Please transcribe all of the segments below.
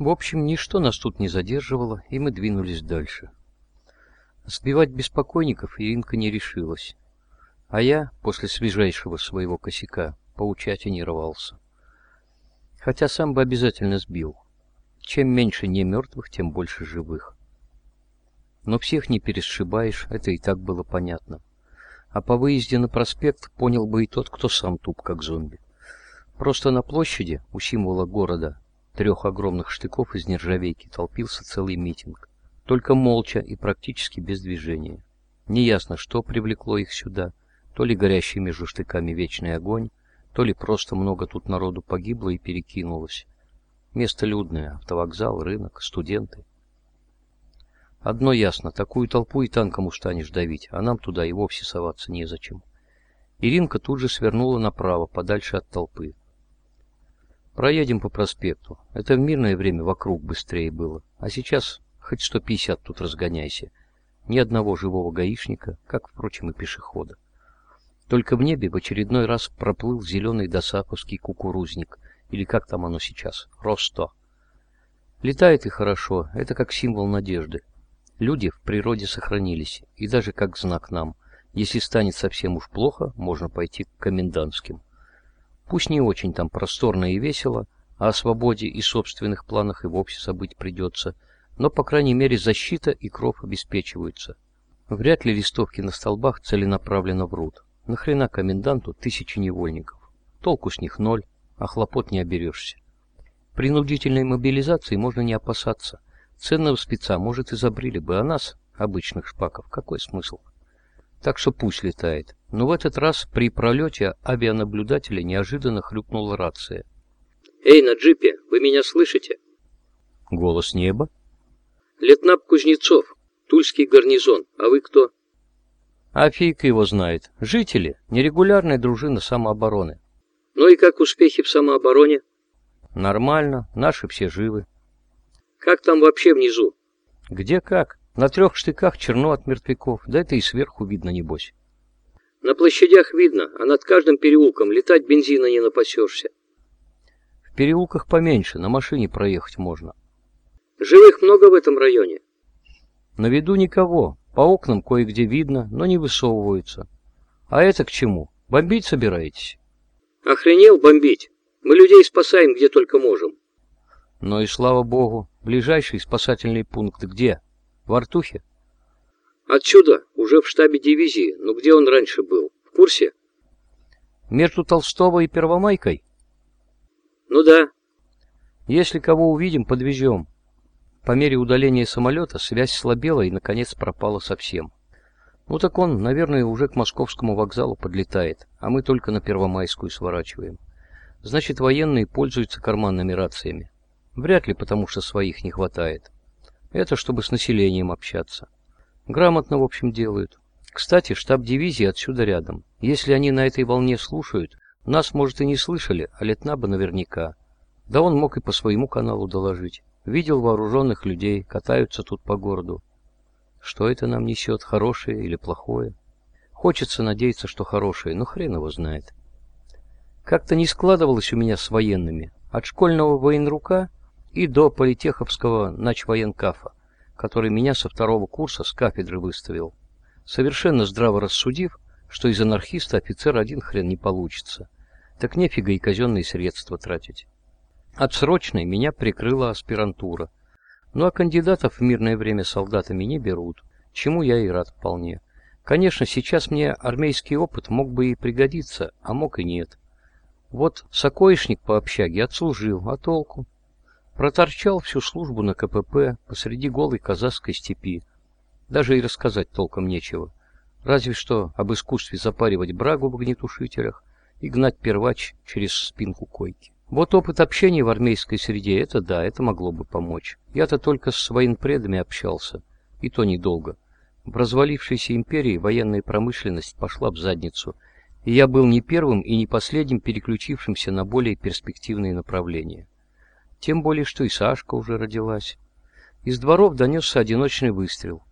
В общем, ничто нас тут не задерживало, и мы двинулись дальше. Сбивать беспокойников Иринка не решилась. А я, после свежайшего своего косяка, поучать и не рвался. Хотя сам бы обязательно сбил. Чем меньше не мертвых, тем больше живых. Но всех не пересшибаешь, это и так было понятно. А по выезде на проспект понял бы и тот, кто сам туп, как зомби. Просто на площади, у символа города, трех огромных штыков из нержавейки, толпился целый митинг. Только молча и практически без движения. Неясно, что привлекло их сюда, то ли горящий между штыками вечный огонь, то ли просто много тут народу погибло и перекинулось. Место людное, автовокзал, рынок, студенты. Одно ясно, такую толпу и танком устанешь давить, а нам туда и вовсе соваться незачем. Иринка тут же свернула направо, подальше от толпы. Проедем по проспекту. Это в мирное время вокруг быстрее было. А сейчас хоть 150 тут разгоняйся. Ни одного живого гаишника, как, впрочем, и пешехода. Только в небе в очередной раз проплыл зеленый досаповский кукурузник, или как там оно сейчас, Росто. Летает и хорошо, это как символ надежды. Люди в природе сохранились, и даже как знак нам. Если станет совсем уж плохо, можно пойти к комендантским. Пусть не очень там просторно и весело, а о свободе и собственных планах и вовсе забыть придется, но, по крайней мере, защита и кров обеспечиваются. Вряд ли листовки на столбах целенаправленно врут. Нахрена коменданту тысячи невольников? Толку с них ноль, а хлопот не оберешься. Принудительной мобилизации можно не опасаться. Ценного спеца, может, изобрели бы, а нас, обычных шпаков, какой смысл? Так что пусть летает. Но в этот раз при пролете авианаблюдателя неожиданно хрюкнула рация. «Эй, на джипе, вы меня слышите?» Голос неба. «Летнап Кузнецов, Тульский гарнизон. А вы кто?» А фиг его знает. Жители, нерегулярная дружина самообороны. «Ну и как успехи в самообороне?» Нормально, наши все живы. Как там вообще внизу? Где как? На трех штыках черно от мертвяков, да это и сверху видно, небось. На площадях видно, а над каждым переулком летать бензина не напасешься. В переулках поменьше, на машине проехать можно. Живых много в этом районе? На виду никого, по окнам кое-где видно, но не высовываются. А это к чему? Бомбить собираетесь? Охренел бомбить? Мы людей спасаем где только можем. Но и слава богу, ближайший спасательный пункт где? В Артухе? Отсюда, уже в штабе дивизии, но где он раньше был? В курсе? Между Толстого и Первомайкой? Ну да. Если кого увидим, подвезем. По мере удаления самолета связь слабела и, наконец, пропала совсем. Ну так он, наверное, уже к московскому вокзалу подлетает, а мы только на Первомайскую сворачиваем. Значит, военные пользуются карманными рациями. Вряд ли потому, что своих не хватает. Это чтобы с населением общаться. Грамотно, в общем, делают. Кстати, штаб дивизии отсюда рядом. Если они на этой волне слушают, нас, может, и не слышали, а Летнаба наверняка. Да он мог и по своему каналу доложить. Видел вооруженных людей, катаются тут по городу. Что это нам несет, хорошее или плохое? Хочется надеяться, что хорошее, но хрен его знает. Как-то не складывалось у меня с военными. От школьного военрука и до политеховского начвоенкафа, который меня со второго курса с кафедры выставил, совершенно здраво рассудив, что из анархиста офицер один хрен не получится, так нефига и казенные средства тратить. Отсрочной меня прикрыла аспирантура, ну а кандидатов в мирное время солдатами не берут, чему я и рад вполне. Конечно, сейчас мне армейский опыт мог бы и пригодиться, а мог и нет. Вот сокоишник по общаге отслужил, а толку? Проторчал всю службу на КПП посреди голой казахской степи. Даже и рассказать толком нечего. Разве что об искусстве запаривать брагу в огнетушителях и гнать первач через спинку койки. Вот опыт общения в армейской среде, это да, это могло бы помочь. Я-то только с военпредами общался, и то недолго. В развалившейся империи военная промышленность пошла в задницу, и я был не первым и не последним переключившимся на более перспективные направления. Тем более, что и Сашка уже родилась. Из дворов донесся одиночный выстрел.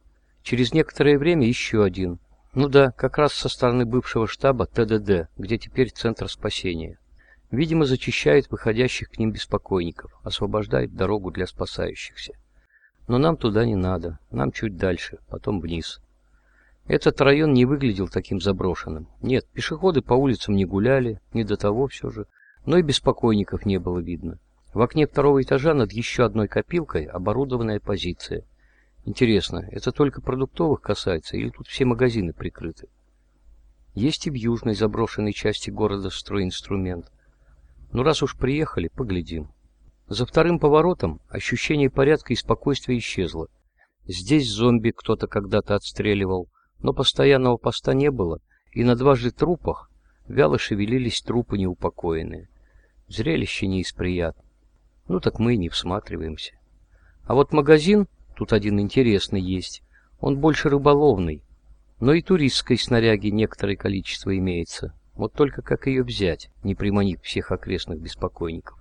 Через некоторое время еще один. Ну да, как раз со стороны бывшего штаба ТДД, где теперь Центр спасения. Видимо, зачищает выходящих к ним беспокойников, освобождает дорогу для спасающихся. Но нам туда не надо, нам чуть дальше, потом вниз. Этот район не выглядел таким заброшенным. Нет, пешеходы по улицам не гуляли, не до того все же, но и беспокойников не было видно. В окне второго этажа над еще одной копилкой оборудованная позиция. Интересно, это только продуктовых касается или тут все магазины прикрыты? Есть и в южной заброшенной части города стройинструмент. Ну раз уж приехали, поглядим. За вторым поворотом ощущение порядка и спокойствия исчезло. Здесь зомби кто-то когда-то отстреливал, но постоянного поста не было, и на дважды трупах вяло шевелились трупы неупокоенные. Зрелище не из приятных. Ну так мы и не всматриваемся. А вот магазин, тут один интересный есть, он больше рыболовный, но и туристской снаряги некоторое количество имеется. Вот только как ее взять, не приманив всех окрестных беспокойников?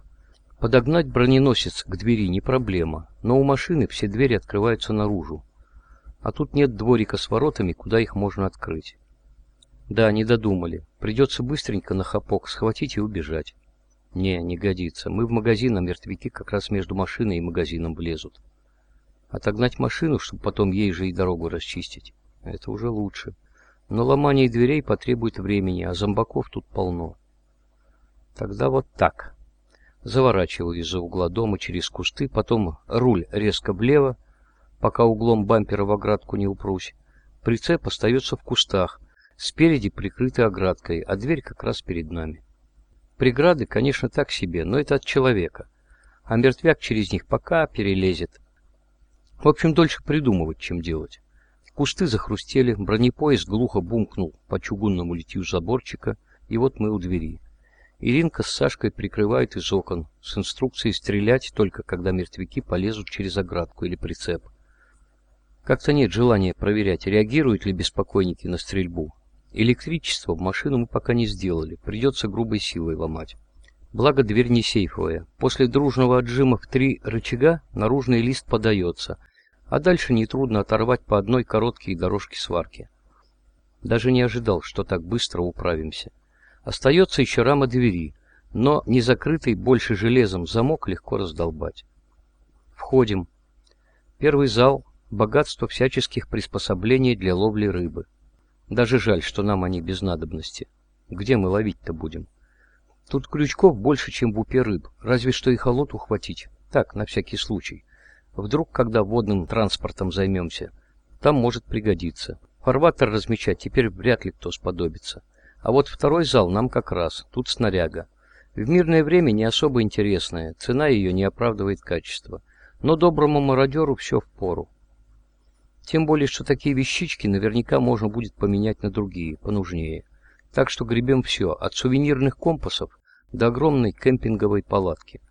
Подогнать броненосец к двери не проблема, но у машины все двери открываются наружу. А тут нет дворика с воротами, куда их можно открыть. Да, не додумали. Придется быстренько на хапок схватить и убежать. Не, не годится. Мы в магазин, а мертвяки как раз между машиной и магазином влезут. Отогнать машину, чтобы потом ей же и дорогу расчистить, это уже лучше. Но ломание дверей потребует времени, а зомбаков тут полно. Тогда вот так. Заворачиваю из-за угла дома через кусты, потом руль резко влево, пока углом бампера в оградку не упрусь. Прицеп остается в кустах, спереди прикрытый оградкой, а дверь как раз перед нами. Преграды, конечно, так себе, но это от человека. А мертвяк через них пока перелезет. В общем, дольше придумывать, чем делать. Кусты захрустели, бронепоезд глухо бумкнул по чугунному литью заборчика, и вот мы у двери. Иринка с Сашкой прикрывают из окон, с инструкцией стрелять только когда мертвяки полезут через оградку или прицеп. Как-то нет желания проверять, реагируют ли беспокойники на стрельбу. Электричество в машину мы пока не сделали, придется грубой силой ломать. Благо дверь не сейфовая. После дружного отжима в три рычага наружный лист подается, а дальше нетрудно оторвать по одной короткой дорожке сварки. Даже не ожидал, что так быстро управимся. Остается еще рама двери, но не закрытый больше железом замок легко раздолбать. Входим. Первый зал — богатство всяческих приспособлений для ловли рыбы. Даже жаль, что нам они без надобности. Где мы ловить-то будем? Тут крючков больше, чем в упе рыб, разве что и холод ухватить. Так, на всякий случай. Вдруг, когда водным транспортом займемся, там может пригодиться. Фарватер размечать теперь вряд ли кто сподобится. А вот второй зал нам как раз, тут снаряга. В мирное время не особо интересная, цена ее не оправдывает качество. Но доброму мародеру все в пору. Тем более, что такие вещички наверняка можно будет поменять на другие, понужнее. Так что гребем все, от сувенирных компасов до огромной кемпинговой палатки.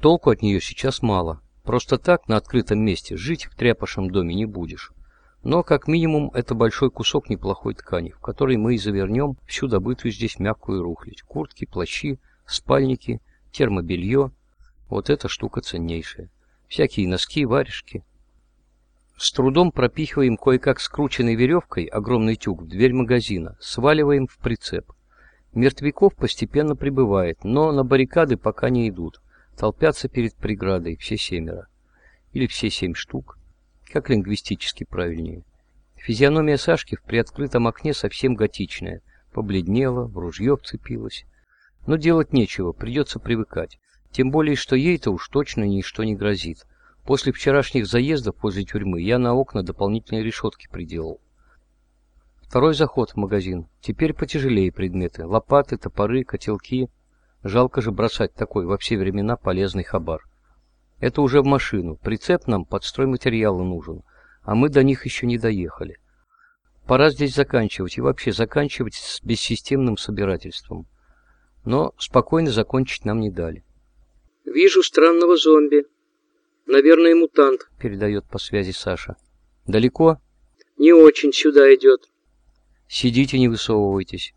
Толку от нее сейчас мало, Просто так, на открытом месте, жить в тряпошем доме не будешь. Но, как минимум, это большой кусок неплохой ткани, в который мы и завернем всю добытую здесь мягкую рухлядь. Куртки, плащи, спальники, термобелье. Вот эта штука ценнейшая. Всякие носки, варежки. С трудом пропихиваем кое-как скрученной веревкой огромный тюк в дверь магазина, сваливаем в прицеп. Мертвяков постепенно прибывает, но на баррикады пока не идут. Толпятся перед преградой все семеро. Или все семь штук. Как лингвистически правильнее. Физиономия Сашки в приоткрытом окне совсем готичная. Побледнела, в ружье вцепилась. Но делать нечего, придется привыкать. Тем более, что ей-то уж точно ничто не грозит. После вчерашних заездов возле тюрьмы я на окна дополнительные решетки приделал. Второй заход в магазин. Теперь потяжелее предметы. Лопаты, топоры, котелки. Жалко же бросать такой во все времена полезный хабар. Это уже в машину. Прицеп нам под стройматериалы нужен, а мы до них еще не доехали. Пора здесь заканчивать и вообще заканчивать с бессистемным собирательством. Но спокойно закончить нам не дали. «Вижу странного зомби. Наверное, мутант», — передает по связи Саша. «Далеко?» «Не очень сюда идет». «Сидите, не высовывайтесь».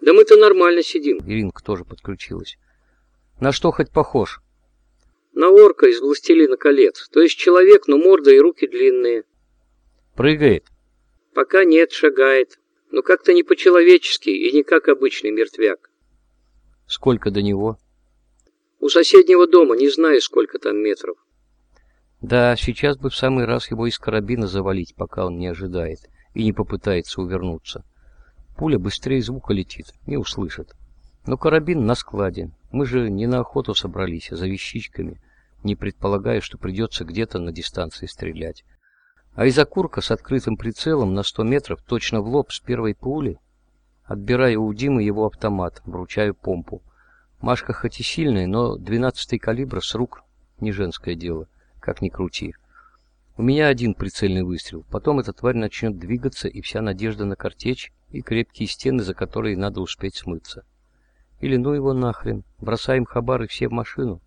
Да мы-то нормально сидим. Иринка тоже подключилась. На что хоть похож? На орка из «Властелина колец». То есть человек, но морда и руки длинные. Прыгает? Пока нет, шагает. Но как-то не по-человечески и не как обычный мертвяк. Сколько до него? У соседнего дома, не знаю, сколько там метров. Да, сейчас бы в самый раз его из карабина завалить, пока он не ожидает и не попытается увернуться. Пуля быстрее звука летит, не услышит. Но карабин на складе. Мы же не на охоту собрались, а за вещичками, не предполагая, что придется где-то на дистанции стрелять. А из окурка с открытым прицелом на 100 метров точно в лоб с первой пули. Отбираю у Димы его автомат, вручаю помпу. Машка хоть и сильная, но 12-й калибр с рук не женское дело, как ни крути. У меня один прицельный выстрел, потом эта тварь начнет двигаться, и вся надежда на картечь и крепкие стены, за которые надо успеть смыться. Или ну его нахрен, бросаем хабары все в машину.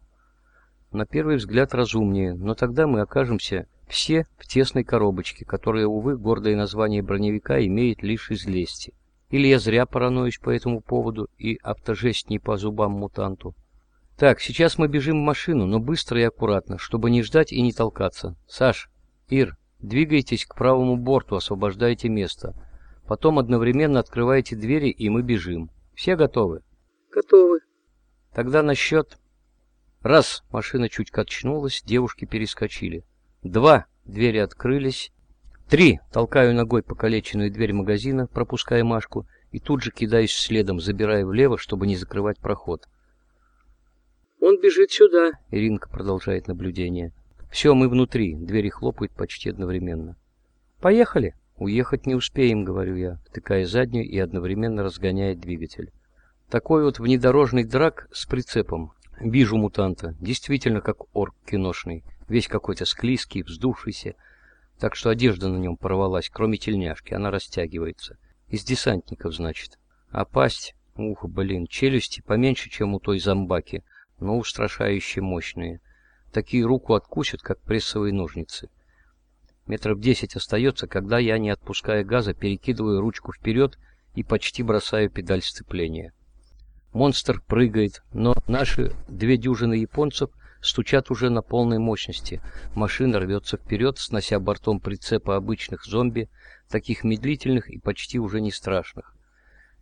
На первый взгляд разумнее, но тогда мы окажемся все в тесной коробочке, которая, увы, гордое название броневика имеет лишь из лести. Или я зря параноюсь по этому поводу и автожесть не по зубам мутанту. Так, сейчас мы бежим в машину, но быстро и аккуратно, чтобы не ждать и не толкаться. Саш, Ир, двигайтесь к правому борту, освобождайте место. Потом одновременно открывайте двери, и мы бежим. Все готовы? Готовы. Тогда на счет... Раз, машина чуть качнулась, девушки перескочили. Два, двери открылись. Три, толкаю ногой покалеченную дверь магазина, пропуская Машку, и тут же кидаюсь следом, забирая влево, чтобы не закрывать проход. Он бежит сюда. Иринка продолжает наблюдение. Все, мы внутри, двери хлопают почти одновременно. Поехали. Уехать не успеем, говорю я, втыкая заднюю и одновременно разгоняя двигатель. Такой вот внедорожный драк с прицепом. Вижу мутанта, действительно как орк киношный, весь какой-то склизкий, вздувшийся, так что одежда на нем порвалась, кроме тельняшки, она растягивается. Из десантников, значит. А пасть, ух, блин, челюсти поменьше, чем у той зомбаки, но устрашающе мощные. Такие руку откусят, как прессовые ножницы. Метров десять остается, когда я, не отпуская газа, перекидываю ручку вперед и почти бросаю педаль сцепления. Монстр прыгает, но наши две дюжины японцев стучат уже на полной мощности. Машина рвется вперед, снося бортом прицепа обычных зомби, таких медлительных и почти уже не страшных.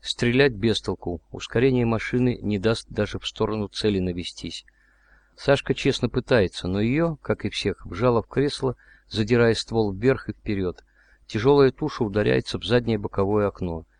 Стрелять без толку, ускорение машины не даст даже в сторону цели навестись. Сашка честно пытается, но ее, как и всех, вжала в кресло, задирая ствол вверх и вперед. Тяжелая туша ударяется в заднее боковое окно —